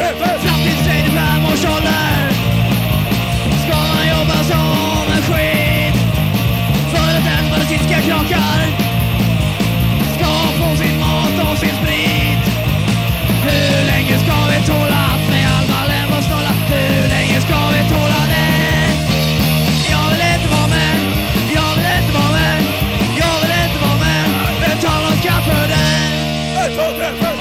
Fram till 35 års ålder ska man jobba som en skit. För att en medicinska krakar ska få sin mat och sin sprit. Hur länge ska vi tåla att med alla lämmar snåla? Hur länge ska vi tåla det? Jag vill inte vara med, jag vill inte vara med, jag vill inte vara med. Betala skatt för det.